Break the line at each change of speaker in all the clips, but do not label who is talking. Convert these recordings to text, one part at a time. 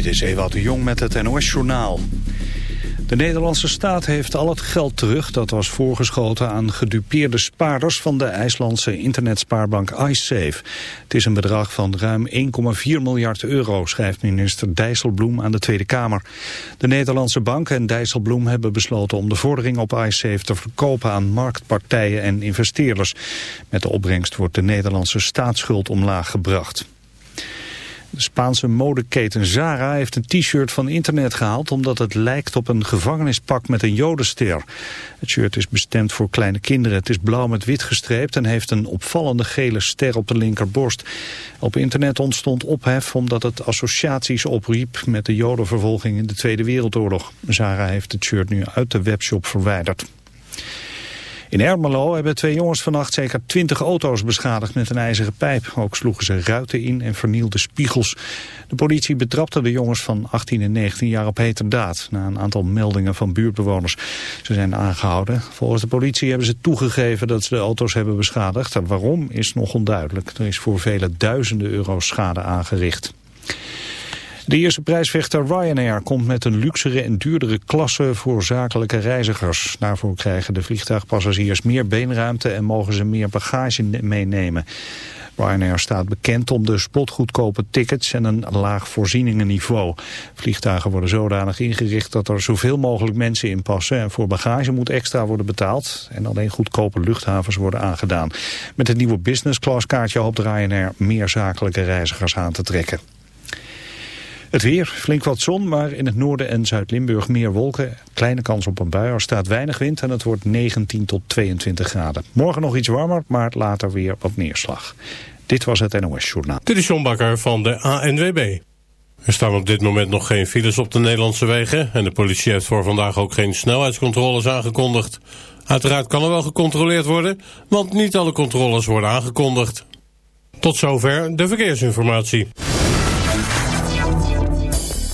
Dit is Ewout de Jong met het NOS-journaal. De Nederlandse staat heeft al het geld terug dat was voorgeschoten aan gedupeerde spaarders van de IJslandse internetspaarbank iSafe. Het is een bedrag van ruim 1,4 miljard euro, schrijft minister Dijsselbloem aan de Tweede Kamer. De Nederlandse bank en Dijsselbloem hebben besloten om de vordering op iSafe te verkopen aan marktpartijen en investeerders. Met de opbrengst wordt de Nederlandse staatsschuld omlaag gebracht. De Spaanse modeketen Zara heeft een t-shirt van internet gehaald omdat het lijkt op een gevangenispak met een jodenster. Het shirt is bestemd voor kleine kinderen. Het is blauw met wit gestreept en heeft een opvallende gele ster op de linkerborst. Op internet ontstond ophef omdat het associaties opriep met de jodenvervolging in de Tweede Wereldoorlog. Zara heeft het shirt nu uit de webshop verwijderd. In Ermelo hebben twee jongens vannacht zeker twintig auto's beschadigd met een ijzeren pijp. Ook sloegen ze ruiten in en vernielden spiegels. De politie betrapte de jongens van 18 en 19 jaar op heterdaad... na een aantal meldingen van buurtbewoners. Ze zijn aangehouden. Volgens de politie hebben ze toegegeven dat ze de auto's hebben beschadigd. waarom is nog onduidelijk. Er is voor vele duizenden euro's schade aangericht. De eerste prijsvechter Ryanair komt met een luxere en duurdere klasse voor zakelijke reizigers. Daarvoor krijgen de vliegtuigpassagiers meer beenruimte en mogen ze meer bagage meenemen. Ryanair staat bekend om de spotgoedkope tickets en een laag voorzieningenniveau. Vliegtuigen worden zodanig ingericht dat er zoveel mogelijk mensen in passen. En voor bagage moet extra worden betaald. En alleen goedkope luchthavens worden aangedaan. Met het nieuwe business class kaartje hoopt Ryanair meer zakelijke reizigers aan te trekken. Het weer, flink wat zon, maar in het noorden en Zuid-Limburg meer wolken. Kleine kans op een bui, er staat weinig wind en het wordt 19 tot 22 graden. Morgen nog iets warmer, maar later weer wat neerslag. Dit was het NOS Journaal.
Dit is John Bakker van de ANWB. Er staan op dit moment nog geen files op de Nederlandse wegen... en de politie heeft voor vandaag ook geen snelheidscontroles aangekondigd. Uiteraard kan er wel gecontroleerd worden, want niet alle controles worden aangekondigd. Tot zover de verkeersinformatie.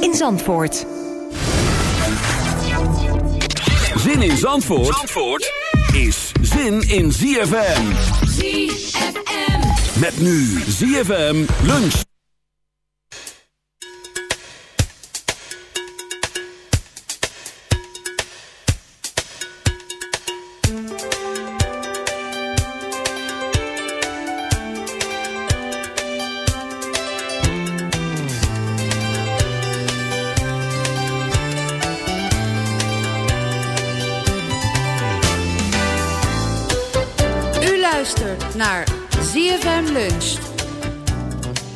in Zandvoort.
Zin in Zandvoort, is zin in ZFM.
ZFM.
Met nu ZFM lunch.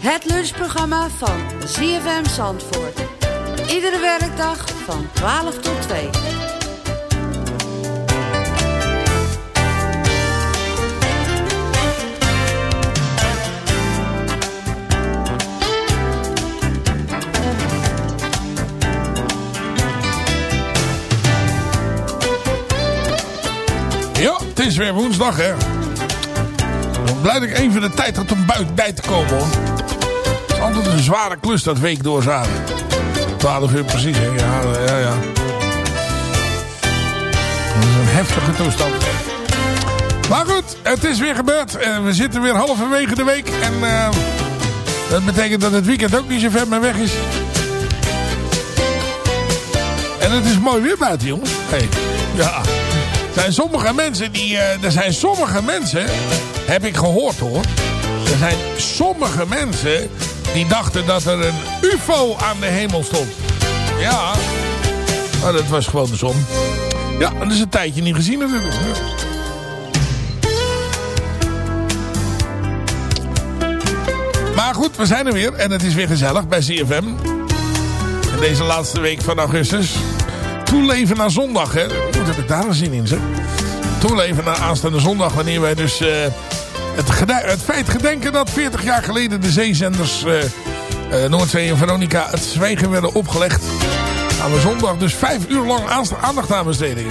Het lunchprogramma van ZFM Zandvoort. Iedere werkdag van 12 tot 2.
Ja, het is weer woensdag, hè. Dan blij dat ik even de tijd had om buiten bij te komen, hoor. Altijd een zware klus dat week doorzaten. 12 uur precies, hè. Ja, ja, ja. Dat is een heftige toestand. Maar goed, het is weer gebeurd. En we zitten weer halverwege de week. En eh, dat betekent dat het weekend ook niet zo ver meer weg is. En het is mooi weer buiten, jongens. Hey. Ja. Er zijn sommige mensen die... eh, er zijn sommige mensen... Heb ik gehoord, hoor. Er zijn sommige mensen... Die dachten dat er een ufo aan de hemel stond. Ja. Maar dat was gewoon de zon. Ja, dat is een tijdje niet gezien natuurlijk. Maar goed, we zijn er weer. En het is weer gezellig bij CFM. In deze laatste week van augustus. Toeleven naar zondag, hè. Wat heb ik daar een zin in, zeg. Toeleven naar aanstaande zondag. Wanneer wij dus eh, het, het feit gedenken dat 40 jaar geleden de zeezenders... eh, eh, Noordzee en Veronica het zwijgen werden opgelegd. Gaan we zondag dus vijf uur lang aandacht aan besteden.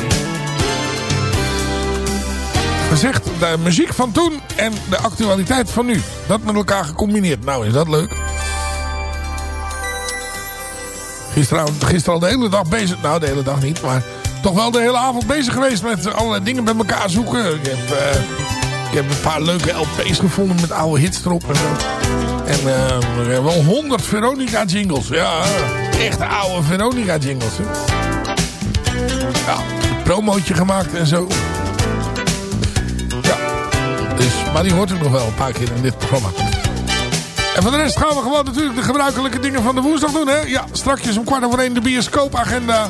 Gezegd, de muziek van toen en de actualiteit van nu. Dat met elkaar gecombineerd. Nou, is dat leuk. Gisteren, gisteren al de hele dag bezig. Nou, de hele dag niet, maar toch wel de hele avond bezig geweest met allerlei dingen bij elkaar zoeken. Ik heb, eh, heb een paar leuke LP's gevonden met oude hits erop en. En eh, we hebben wel 100 Veronica jingles. Ja, echte oude Veronica jingles. Ja, een promootje gemaakt en zo. Ja, dus, maar die hoort u nog wel een paar keer in dit programma. En voor de rest gaan we gewoon natuurlijk de gebruikelijke dingen van de woensdag doen. Hè? Ja, strakjes om kwart over één de bioscoopagenda.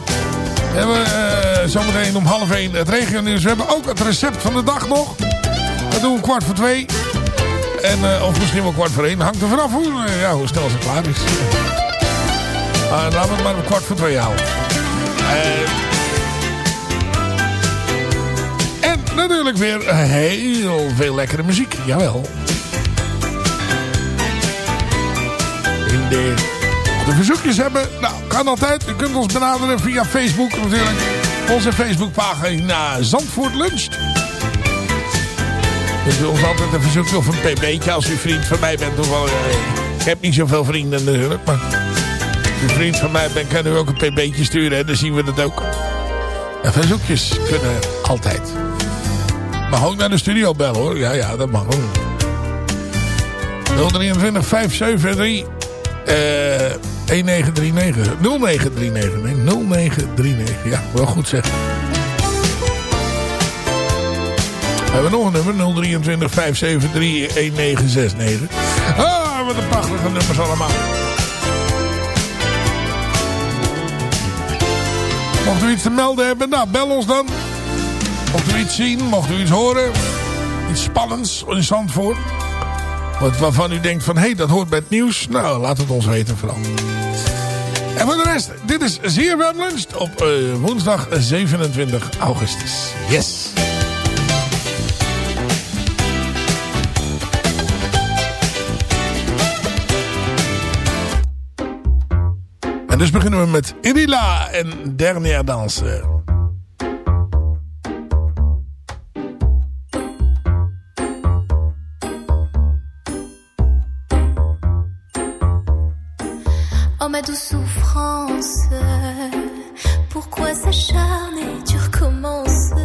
We hebben eh, zometeen om half één het regionieuws. We hebben ook het recept van de dag nog. Doen kwart voor twee. En, eh, of misschien wel kwart voor één. Hangt er vanaf hoe, eh, ja, hoe snel ze klaar is. Maar laten we het maar kwart voor twee houden. Eh, en natuurlijk weer heel veel lekkere muziek. Jawel. In de, de verzoekjes hebben. Nou, kan altijd. U kunt ons benaderen via Facebook natuurlijk. Onze Facebookpagina Zandvoort Lunch. Dus ons altijd een verzoekje of een pb'tje als u vriend van mij bent. Toevallig, eh, ik heb niet zoveel vrienden natuurlijk. Maar als u vriend van mij bent, kan u ook een pb'tje sturen. En dan zien we dat ook. Verzoekjes kunnen altijd. Mag ook naar de studio bellen hoor. Ja, ja, dat mag ook. 023 573 eh 1939. 0939. Nee, 0939. Ja, wel goed hebben nog een nummer. 023 573 1969. Ah, wat een prachtige nummers allemaal. Mocht u iets te melden hebben, nou bel ons dan. Mocht u iets zien, mocht u iets horen. Iets spannends in Zandvoort. Wat, waarvan u denkt van, hé, hey, dat hoort bij het nieuws. Nou, laat het ons weten vooral. En voor de rest, dit is zeer Lunch op eh, woensdag 27 augustus. Yes! En dus beginnen we met Irila en Dernière Danse.
Oh ma douce souffrance, pourquoi s'acharner, tu recommences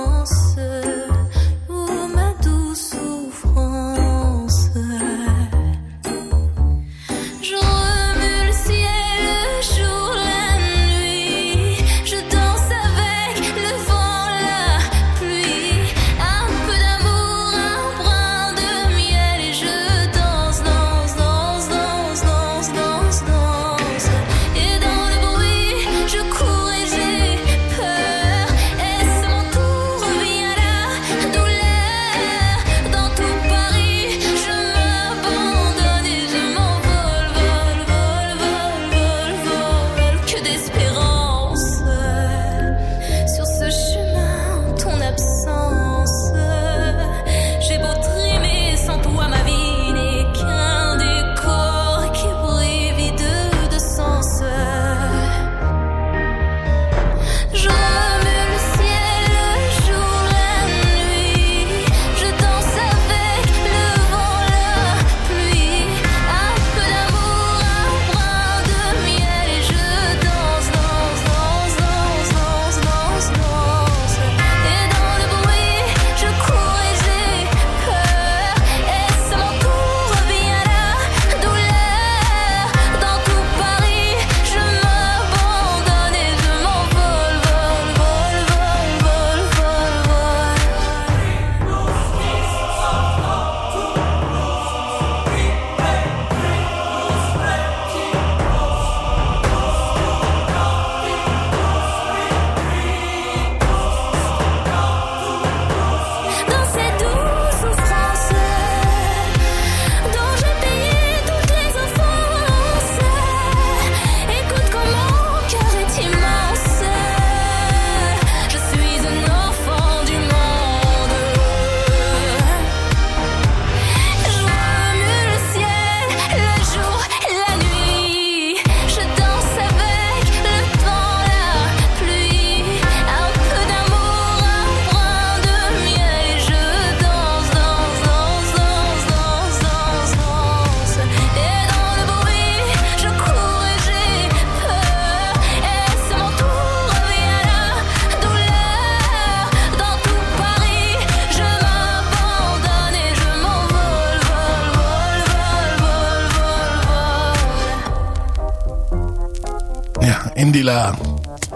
Indila.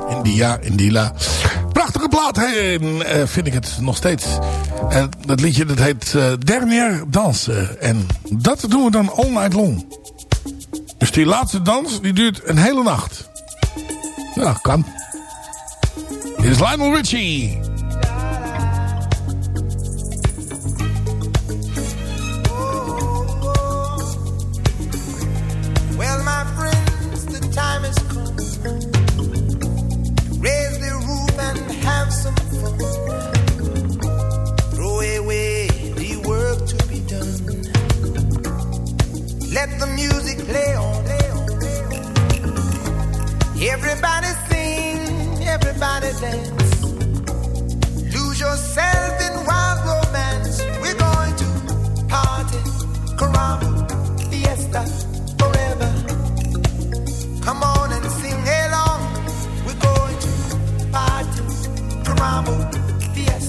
India, Indila. Prachtige plaat, he, eh, vind ik het nog steeds. En dat liedje dat heet eh, uh, Dernier Dansen. En dat doen we dan all night long. Dus die laatste dans, die duurt een hele nacht. Ja, kan. Dit is Lionel Richie.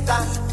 estás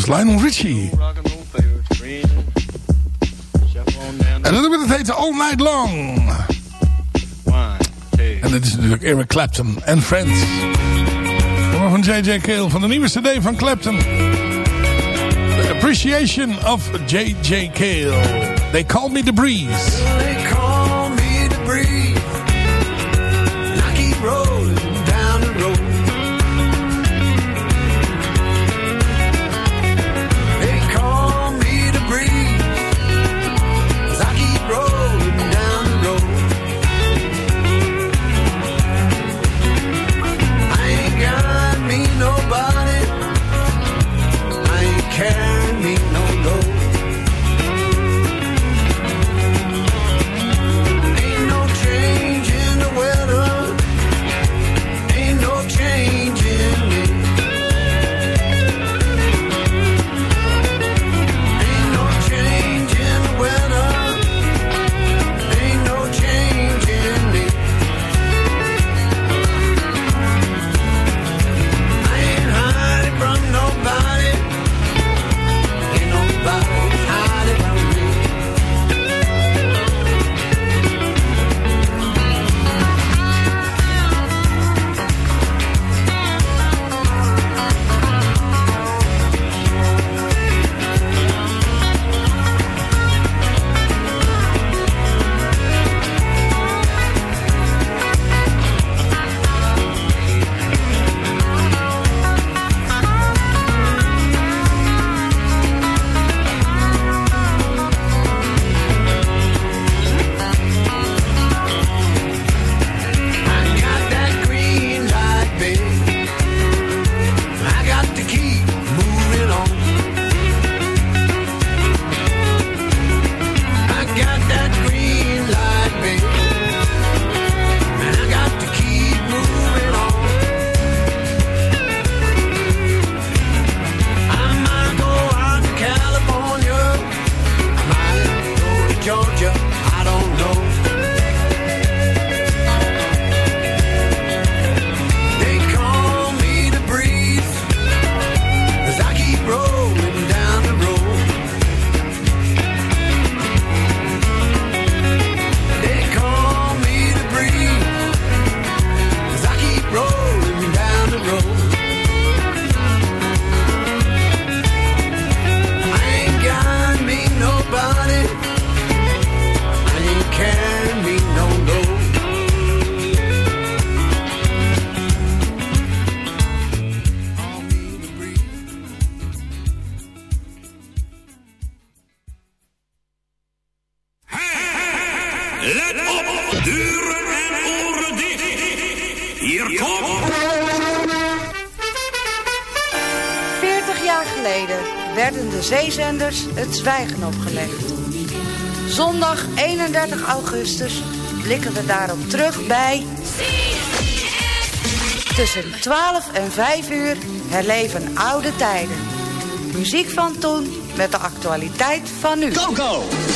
is
Lionel Richie. En dat nummer heet All Night Long. En dat is natuurlijk Eric Clapton and Friends. Nummer van J.J. Cale van de nieuwe cd van Clapton. The Appreciation of J.J. Cale. They Call Me The Breeze.
31 augustus blikken we daarop terug bij... Tussen 12 en 5 uur herleven oude tijden. Muziek van toen met de actualiteit van nu.
Coco!
I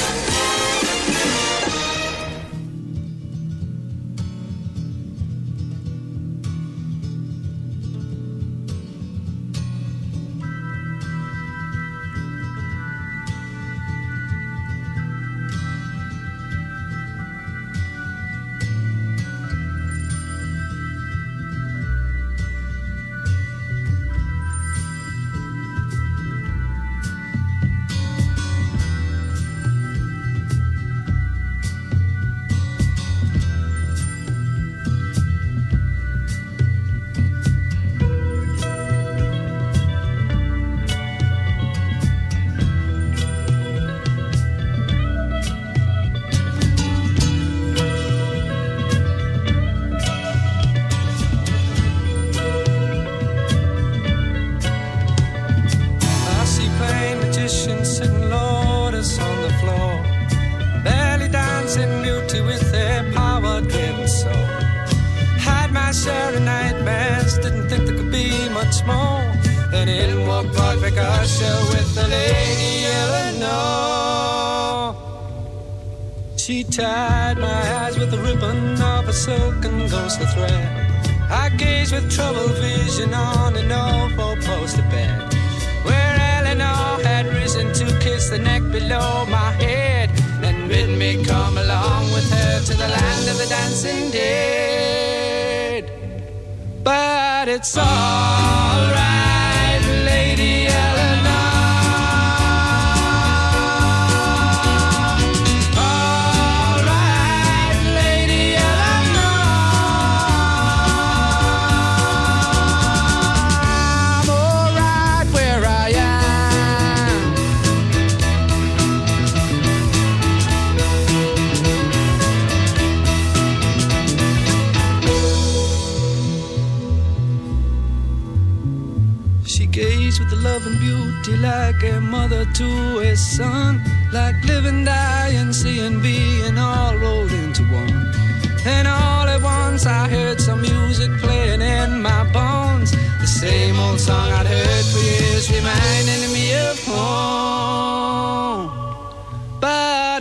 outside.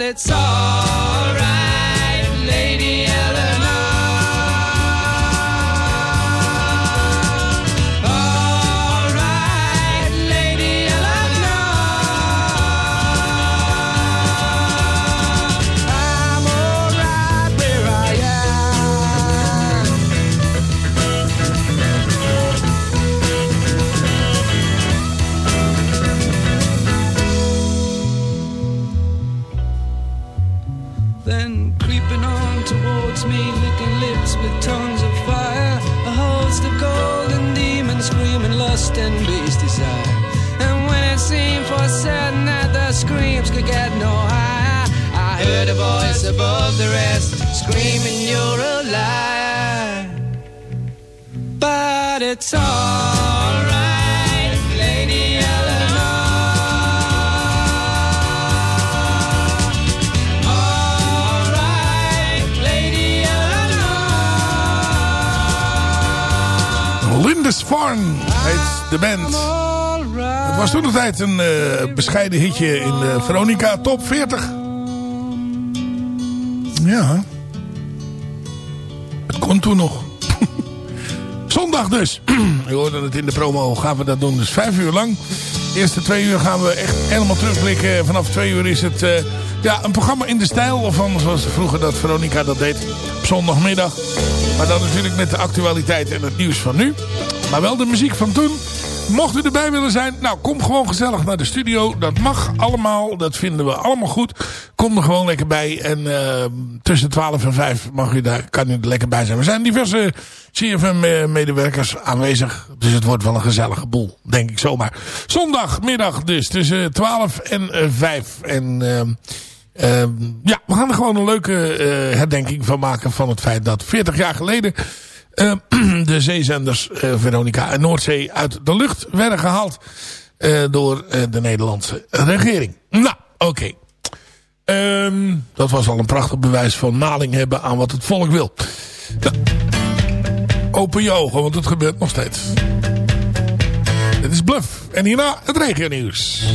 it's all screams could get no higher, I heard a voice above the rest screaming, You're a liar. But it's alright, Lady Eleanor. Alright, Lady Eleanor.
Lindisfarne heet de band. Het was toen de tijd een eh, bescheiden hitje in de Veronica Top 40. Ja. Het kon toen nog. Zondag dus. Je hoorde het in de promo. Gaan we dat doen. Dus vijf uur lang. De eerste twee uur gaan we echt helemaal terugblikken. Vanaf twee uur is het eh, ja, een programma in de stijl. Van zoals vroeger dat Veronica dat deed. Op zondagmiddag. Maar dan natuurlijk met de actualiteit en het nieuws van nu. Maar wel de muziek van toen. Mocht u erbij willen zijn, nou kom gewoon gezellig naar de studio. Dat mag allemaal, dat vinden we allemaal goed. Kom er gewoon lekker bij. En ehm, tussen 12 en 5 mag u daar, kan u er lekker bij zijn. Er zijn diverse CFM-medewerkers aanwezig. Dus het wordt wel een gezellige boel, denk ik zomaar. Zondagmiddag dus, tussen 12 en eh, 5. En... Ehm, ehm, ja, we gaan er gewoon een leuke eh, herdenking van maken van het feit dat 40 jaar geleden eh, de zeezenders eh, Veronica en Noordzee uit de lucht werden gehaald eh, door de Nederlandse regering. Nou, oké. Ehm, dat was al een prachtig bewijs van maling hebben aan wat het volk wil. Open je ogen, want het gebeurt nog steeds. Dit is Bluff. En hierna het
regio nieuws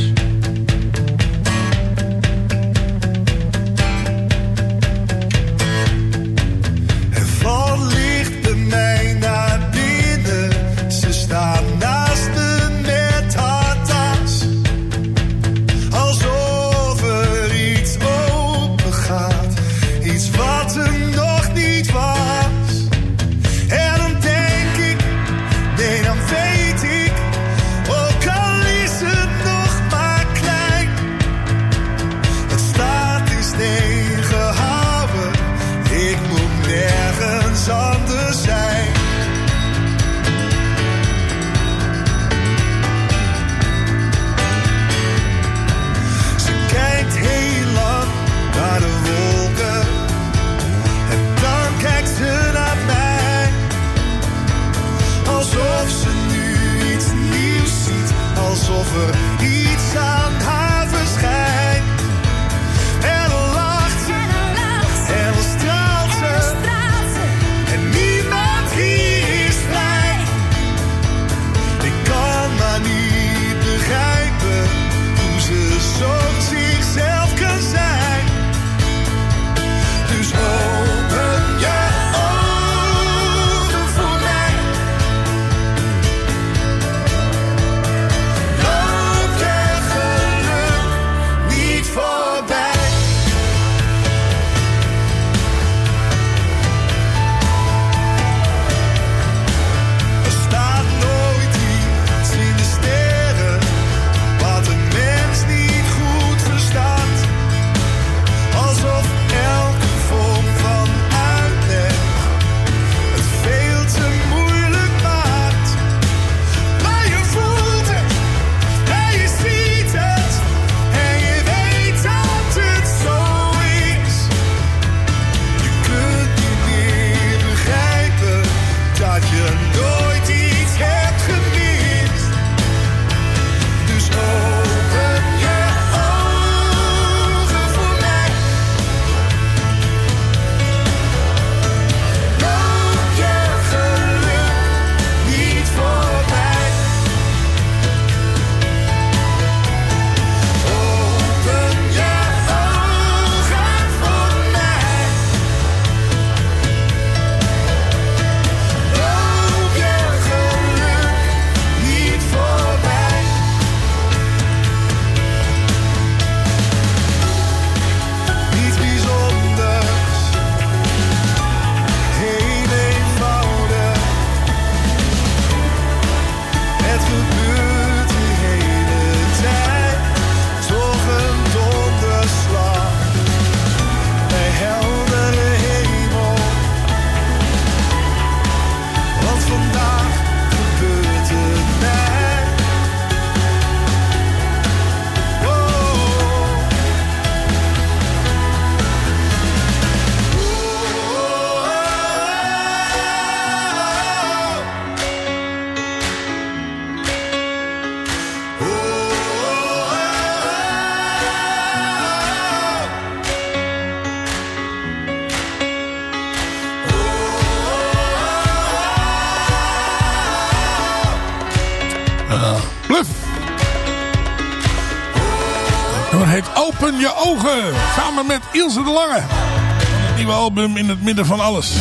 Samen met Ilse de Lange. Het nieuwe album In het Midden van Alles.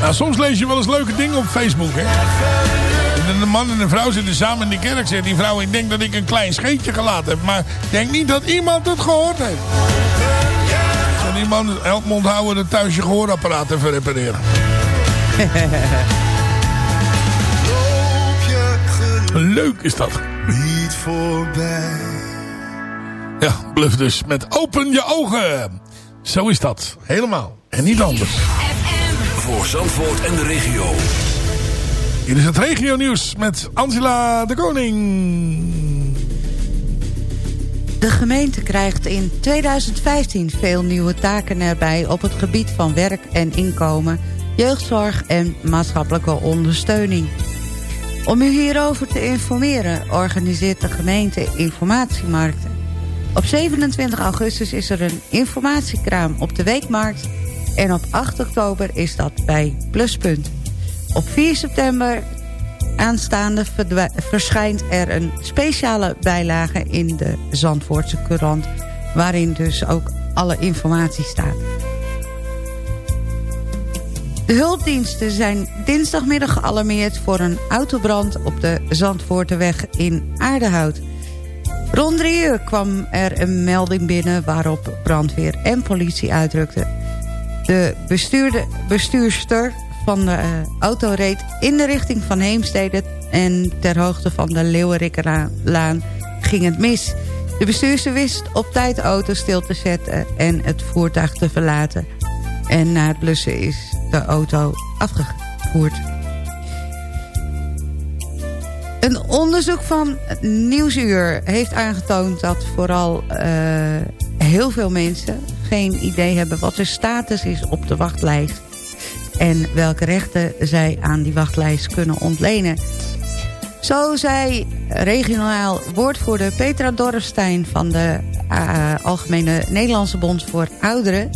Nou, soms lees je wel eens leuke dingen op Facebook, hè? Een man en een vrouw zitten samen in de kerk. Zegt die vrouw, ik denk dat ik een klein scheetje gelaten heb. Maar ik denk niet dat iemand het gehoord heeft. Zal iemand elk mond houden dat thuis je gehoorapparaat even repareren. Leuk is dat.
Niet voorbij.
Ja, bluf dus met open je ogen. Zo is dat. Helemaal. En niet anders.
Voor Zandvoort en de regio.
Hier is het regio nieuws met Angela de Koning.
De gemeente krijgt in 2015 veel nieuwe taken erbij... op het gebied van werk en inkomen, jeugdzorg en maatschappelijke ondersteuning. Om u hierover te informeren organiseert de gemeente informatiemarkten. Op 27 augustus is er een informatiekraam op de Weekmarkt... en op 8 oktober is dat bij Pluspunt. Op 4 september aanstaande verschijnt er een speciale bijlage in de Zandvoortse Courant... waarin dus ook alle informatie staat. De hulpdiensten zijn dinsdagmiddag gealarmeerd voor een autobrand op de Zandvoorterweg in Aardehout. Rond drie uur kwam er een melding binnen waarop brandweer en politie uitrukten. De bestuurde, bestuurster van de eh, auto reed in de richting van Heemstede... en ter hoogte van de Leeuwerikkerlaan ging het mis. De bestuurster wist op tijd de auto stil te zetten en het voertuig te verlaten. En na het blussen is de auto afgevoerd. Een onderzoek van Nieuwsuur heeft aangetoond dat vooral uh, heel veel mensen geen idee hebben wat de status is op de wachtlijst. En welke rechten zij aan die wachtlijst kunnen ontlenen. Zo zei regionaal woordvoerder Petra Dorrestein van de uh, Algemene Nederlandse Bond voor Ouderen...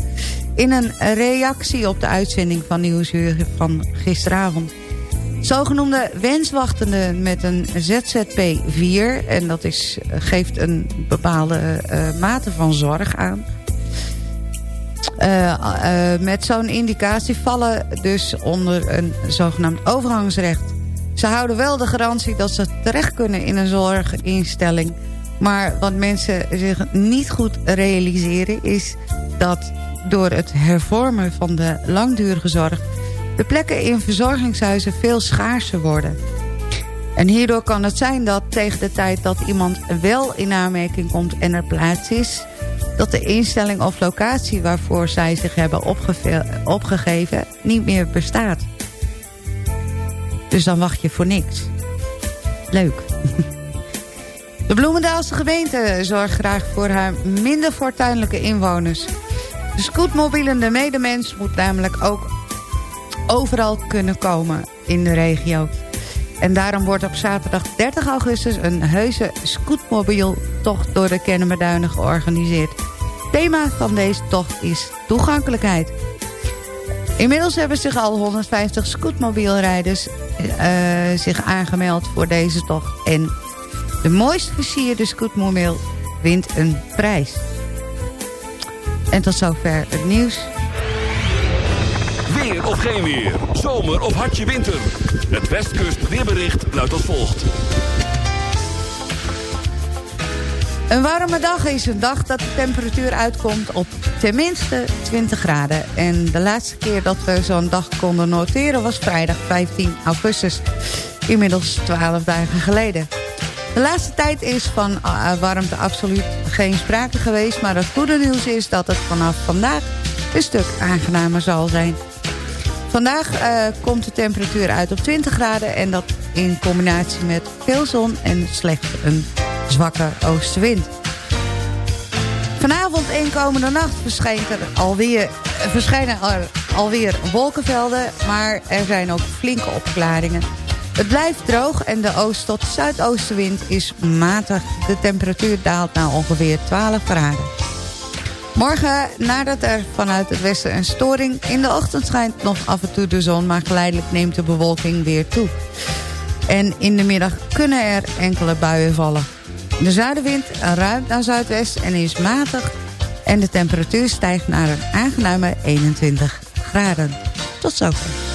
in een reactie op de uitzending van Nieuwsuur van gisteravond. Zogenoemde wenswachtenden met een ZZP4... en dat is, geeft een bepaalde uh, mate van zorg aan... Uh, uh, met zo'n indicatie vallen dus onder een zogenaamd overgangsrecht. Ze houden wel de garantie dat ze terecht kunnen in een zorginstelling. Maar wat mensen zich niet goed realiseren is dat door het hervormen van de langdurige zorg... de plekken in verzorgingshuizen veel schaarser worden. En hierdoor kan het zijn dat tegen de tijd dat iemand wel in aanmerking komt en er plaats is... dat de instelling of locatie waarvoor zij zich hebben opgegeven niet meer bestaat. Dus dan wacht je voor niks. Leuk. De Bloemendaalse gemeente zorgt graag voor haar minder fortuinlijke inwoners. De scootmobielende medemens moet namelijk ook overal kunnen komen in de regio. En daarom wordt op zaterdag 30 augustus een heuse scootmobieltocht door de Kennemerduinen georganiseerd. Thema van deze tocht is toegankelijkheid. Inmiddels hebben zich al 150 scootmobielrijders uh, zich aangemeld voor deze tocht. En de mooist versierde scootmobiel wint een prijs. En tot zover het nieuws.
Weer of geen weer. Zomer of hartje winter. Het Westkust weerbericht luidt als volgt.
Een warme dag is een dag dat de temperatuur uitkomt op tenminste 20 graden. En de laatste keer dat we zo'n dag konden noteren was vrijdag 15 augustus. Inmiddels 12 dagen geleden. De laatste tijd is van uh, warmte absoluut geen sprake geweest... maar het goede nieuws is dat het vanaf vandaag een stuk aangenamer zal zijn. Vandaag uh, komt de temperatuur uit op 20 graden... en dat in combinatie met veel zon en slechts een zwakke oostenwind. Vanavond en komende nacht er alweer, verschijnen er alweer wolkenvelden... maar er zijn ook flinke opklaringen. Het blijft droog en de oost- tot zuidoostenwind is matig. De temperatuur daalt naar ongeveer 12 graden. Morgen, nadat er vanuit het westen een storing... in de ochtend schijnt nog af en toe de zon... maar geleidelijk neemt de bewolking weer toe. En in de middag kunnen er enkele buien vallen. De zuidenwind ruimt naar zuidwest en is matig... en de temperatuur stijgt naar een aangename 21 graden. Tot zover.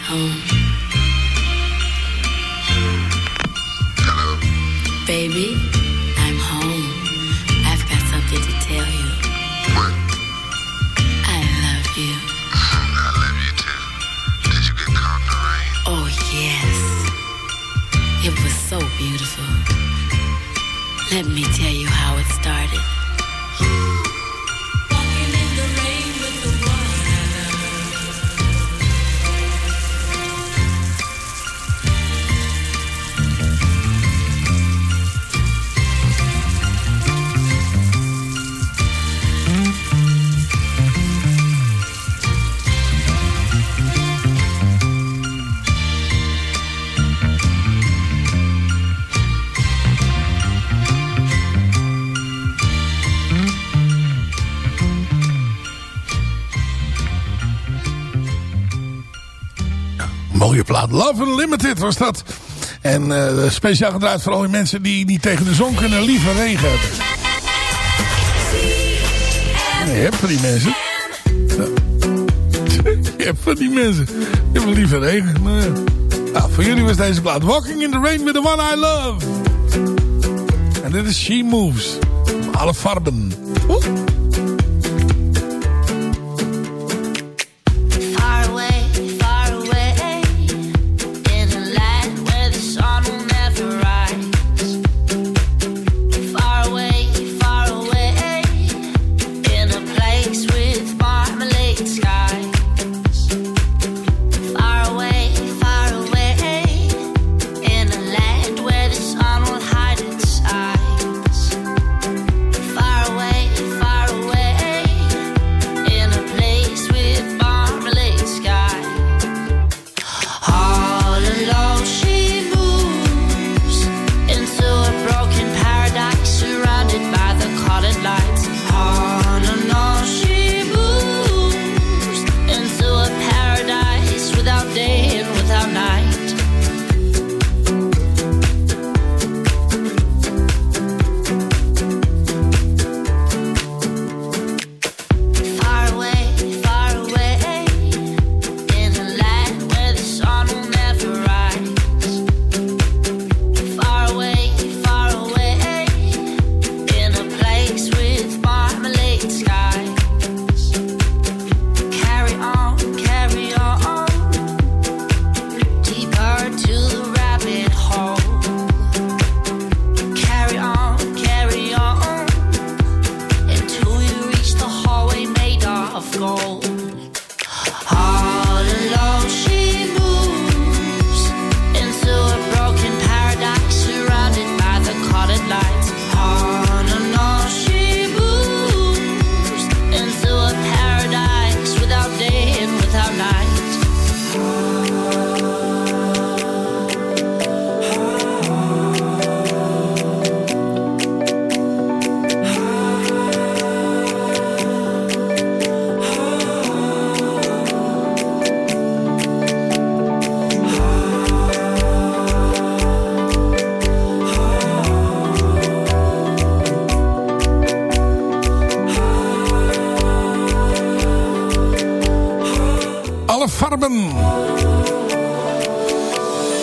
Home. Hello. Baby. Love
Unlimited was dat. En eh, speciaal gedraaid voor al die mensen die, niet tegen de zon kunnen liever regen. Je hebt van die mensen. Je hebt van die mensen. Je hebt liever regen. Nou, voor jullie was deze plaat. Walking in the rain with the one I love. En dit is She Moves. Alle farben. Oeh.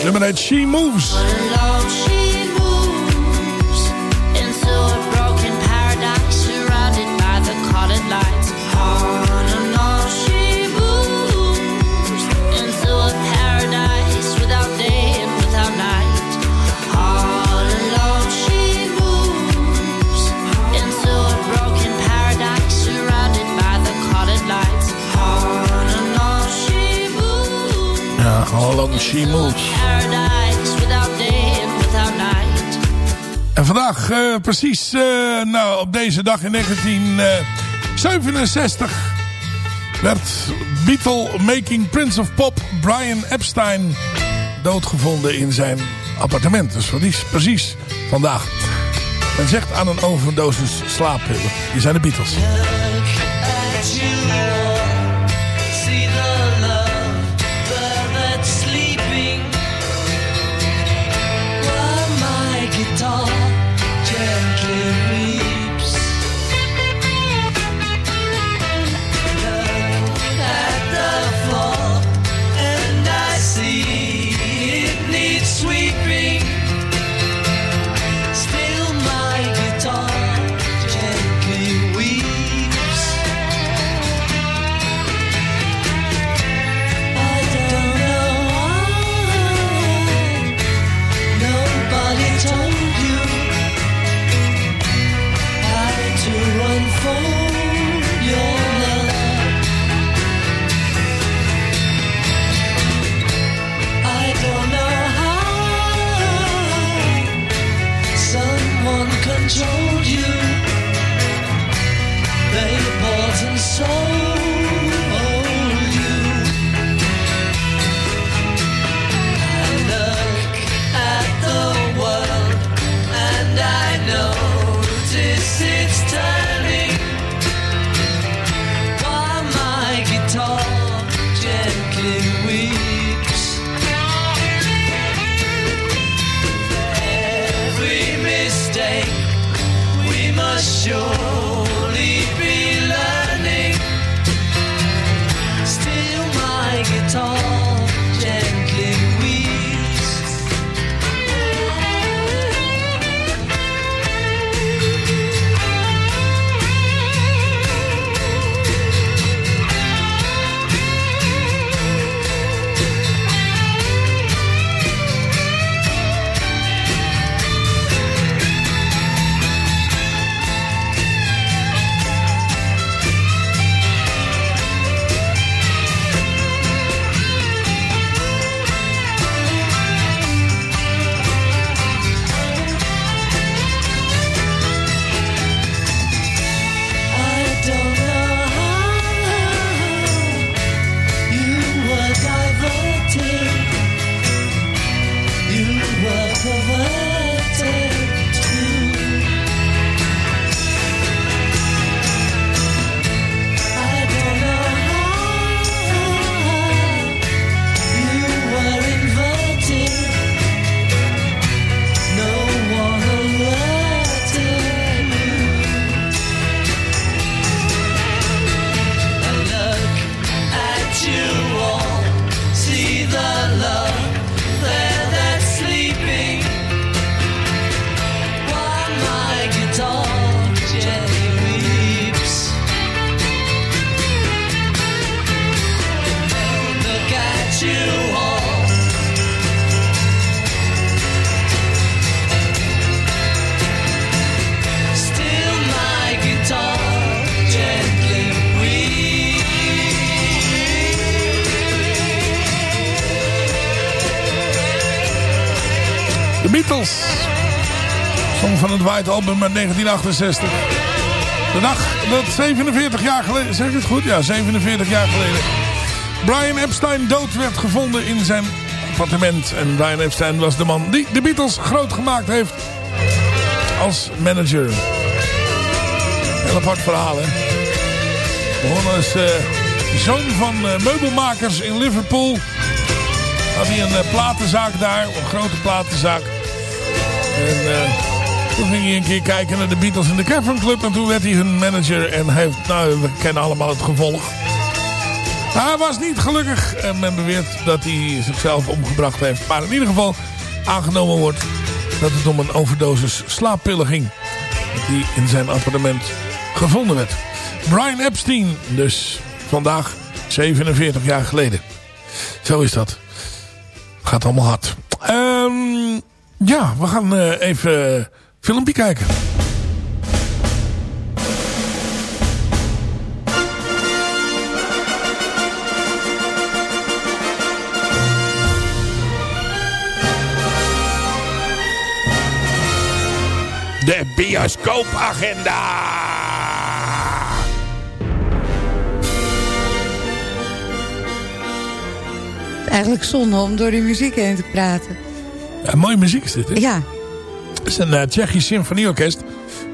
On she moves.
Ja, How Long She Moves. Vandaag, eh, precies eh, nou, op deze dag in 1967... werd Beatle-making Prince of Pop Brian Epstein doodgevonden in zijn appartement. Dus wat is precies vandaag. Men zegt aan een overdosis slaappillen. Die zijn de Beatles. show. Beatles. Song van het White Album uit 1968. De dag dat 47 jaar geleden... Zeg ik het goed? Ja, 47 jaar geleden. Brian Epstein dood werd gevonden in zijn appartement. En Brian Epstein was de man die de Beatles groot gemaakt heeft. Als manager. Heel apart verhaal, hè? Begonnen als eh, zoon van eh, meubelmakers in Liverpool. Had hij een eh, platenzaak daar. Een grote platenzaak. En eh, toen ging hij een keer kijken naar de Beatles in de Cavern Club. En toen werd hij hun manager. En hij heeft, nou, we kennen allemaal het gevolg.
Hij was niet gelukkig. En men beweert dat hij zichzelf omgebracht heeft. Maar in ieder geval aangenomen wordt dat het om een overdosis slaappillen ging. Die in zijn appartement gevonden werd. Brian Epstein dus vandaag 47 jaar geleden. Zo is dat. Gaat allemaal hard. Ja, we gaan eh, even een filmpje kijken. De bioscoopagenda.
Eigenlijk zonde om door die muziek heen te praten.
Ja, mooie muziek is dit, hè?
Ja.
Het is een uh, Tsjechisch symfonieorkest.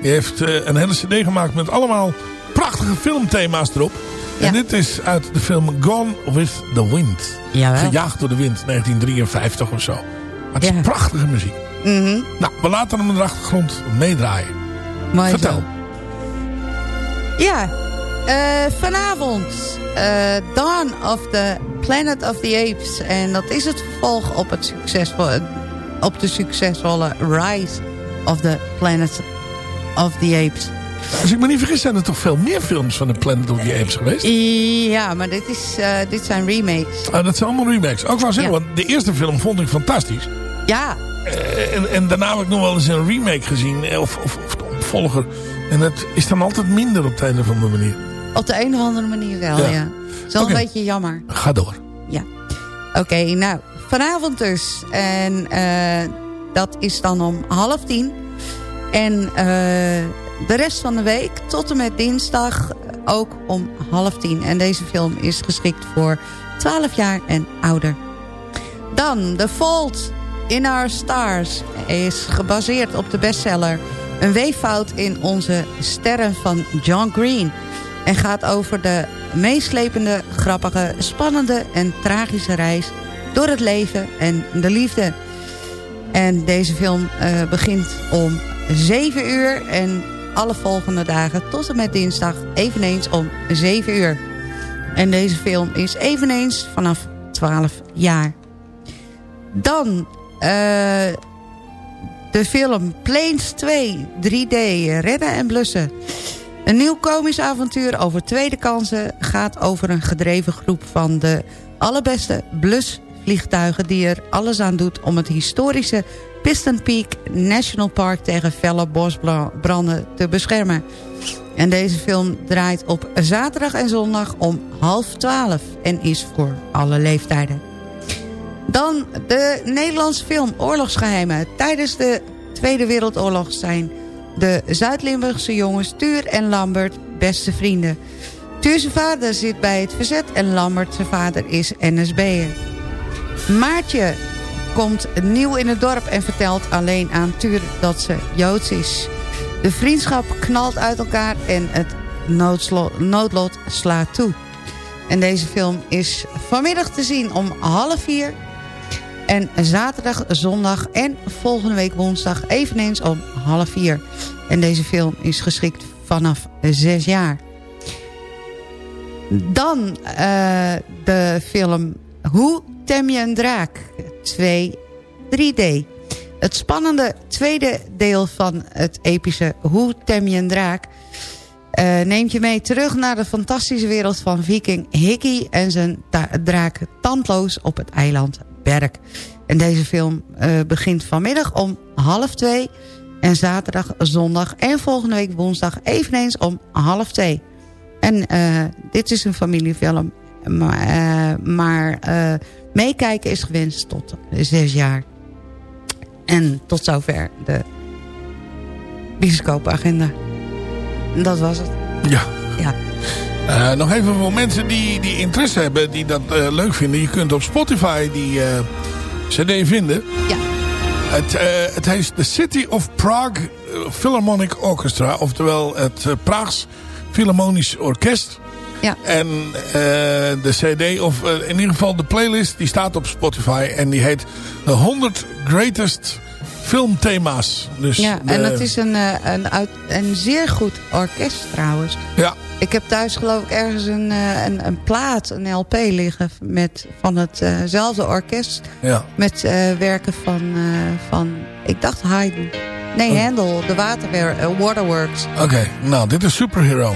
Die heeft eh, een hele cd gemaakt met allemaal prachtige filmthema's erop. En dit is uit de film Gone with the Wind.
Jawel.
Gejaagd door de wind, 1953 of zo. Maar het is
Ja.
prachtige muziek.
Mhm.
Nou, we laten hem in de achtergrond meedraaien.
Mooi
Vertel.
zo. Ja, eh, vanavond eh, Dawn of the Planet of the Apes. En dat is het vervolg op, het succesvolle, op de succesvolle Rise of the Planet of the Apes.
Als ik me niet vergis zijn er toch veel meer films van de Planet of the Apes geweest?
Ja, maar dit, is, eh, dit zijn remakes.
Ah, dat zijn allemaal remakes. Ook wel zeggen,
Ja.
want de eerste film vond ik fantastisch.
Ja,
Eh, en, en daarna heb ik nog wel eens een remake gezien. eh, Of, of, of de opvolger. En het is dan altijd minder op de een of andere manier.
op de een of andere manier wel,
Ja.
ja. Het is wel
Oké.
een beetje jammer.
Ga door.
Ja. Oké, nou, vanavond dus. En eh, dat is dan om half tien. En eh, de rest van de week, tot en met dinsdag, ook om half tien. En deze film is geschikt voor 12 jaar en ouder. Dan The Fault in Our Stars is gebaseerd op de bestseller... Een weeffout in onze sterren van John Green... en gaat over de meeslepende, grappige, spannende en tragische reis... door het leven en de liefde. En deze film eh, begint om 7 uur en alle volgende dagen tot en met dinsdag eveneens om 7 uur. En deze film is eveneens vanaf 12 jaar. Dan eh, de film Planes 2 3D Redden en Blussen. Een nieuw komisch avontuur over tweede kansen gaat over een gedreven groep van de allerbeste blusvliegtuigen die er alles aan doet om het historische Piston Peak National Park tegen felle bosbranden te beschermen. En deze film draait op zaterdag en zondag om half twaalf en is voor alle leeftijden. Dan de Nederlandse film Oorlogsgeheimen. Tijdens de Tweede Wereldoorlog zijn de Zuid-Limburgse jongens Tuur en Lambert beste vrienden. Tuur zijn vader zit bij het verzet en Lambert zijn vader is NSB'er. Maartje komt nieuw in het dorp en vertelt alleen aan Tuur dat ze Joods is. De vriendschap knalt uit elkaar en het noodlot slaat toe. En deze film is vanmiddag te zien om half vier. En zaterdag, zondag en volgende week woensdag eveneens om half vier. En deze film is geschikt vanaf zes jaar. Dan eh, de film Hoe tem je een draak? 2 3D. Het spannende tweede deel van het epische Hoe tem je een draak... eh, neemt je mee terug naar de fantastische wereld van viking Hickey... en zijn draak Tandloos op het eiland Berk. En deze film eh, begint vanmiddag om half twee... en zaterdag, zondag en volgende week woensdag eveneens om half twee. En eh, dit is een familiefilm, maar, maar meekijken is gewenst tot zes jaar. En tot zover de bioscoopagenda. Dat was het.
Ja.
Ja.
Eh, nog even voor mensen die, die interesse hebben, die dat eh, leuk vinden. Je kunt op Spotify die eh, cd vinden.
Ja.
Het, het heet The City of Prague Philharmonic Orchestra. Oftewel het Praags Philharmonisch Orkest.
Ja.
En eh, de cd, of eh, in ieder geval de playlist, die staat op Spotify. En die heet de 100 Greatest Filmthema's. Dus
ja, en dat is een, eh, een, zeer goed orkest trouwens.
Ja.
Ik heb thuis geloof ik ergens een, een, een plaat, een LP liggen met, van hetzelfde orkest.
Ja.
Met werken van, van, ik dacht Haydn. Nee,
oh.
Handel, de Waterwer Waterworks.
Oké, nou dit is Superhero.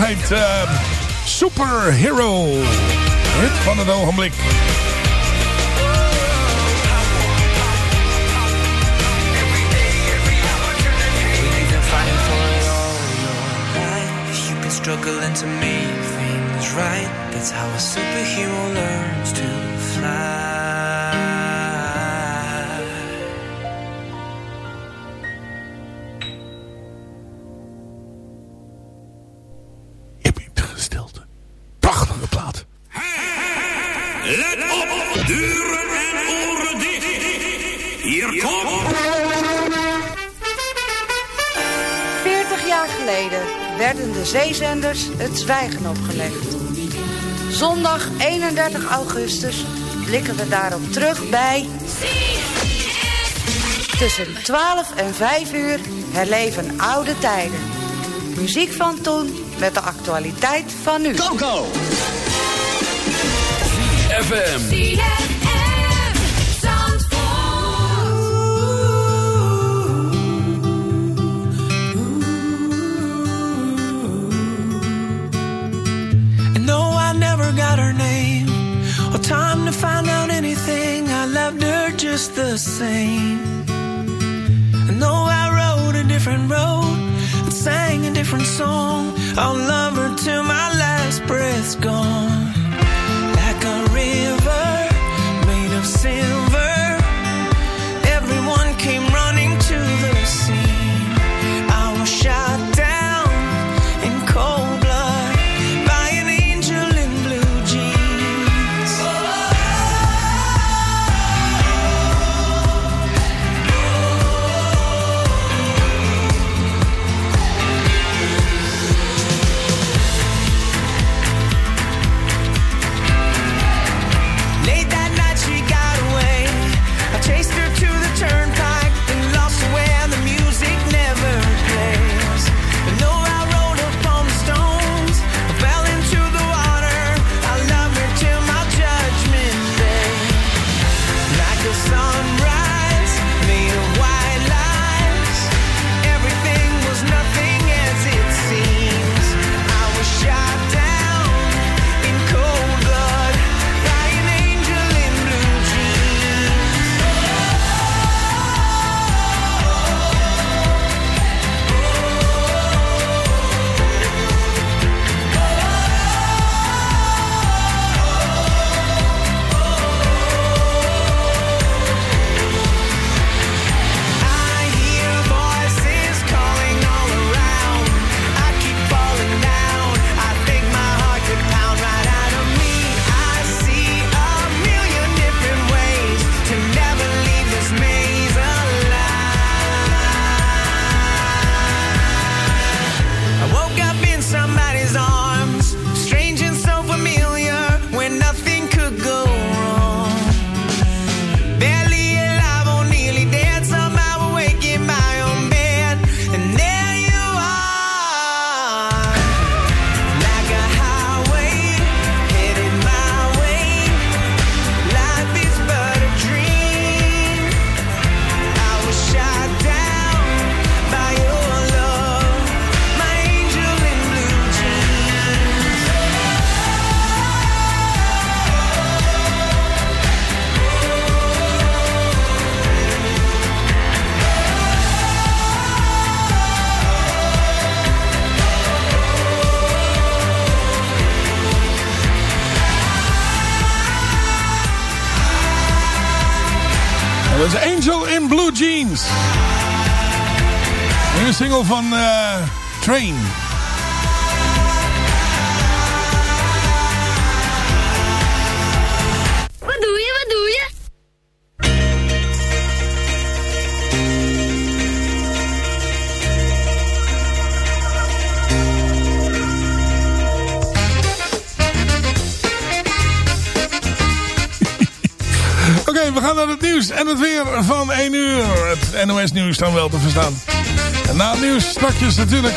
heet uh, Superhero. Hit van het ogenblik.
Struggling to make things right. That's how a superhero learns to fly.
zeezenders het zwijgen opgelegd. Zondag 31 augustus blikken we daarop terug bij... Tussen 12 en 5 uur herleven oude tijden. Muziek van toen met de actualiteit van nu.
Go, go! FM. Just the same. I know I rode a different road and sang a different song. I'll love her till my last breath's gone.
Van eh, Train.
Wat doe je, wat doe je?
Oké, we gaan naar het nieuws en het weer van 1 uur. Het NOS nieuws dan wel te verstaan. Na het nieuws straks natuurlijk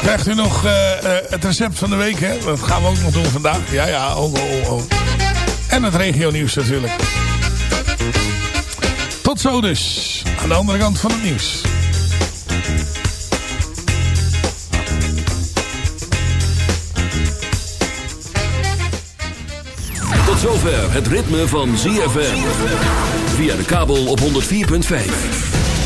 krijgt u nog eh, eh, het recept van de week. Hè? Dat gaan we ook nog doen vandaag. Ja, ja, oh, oh, oh. En het regio nieuws natuurlijk. Tot zo dus. Aan de andere kant van het nieuws.
Tot zover het ritme van ZFM. Via de kabel op 104.5.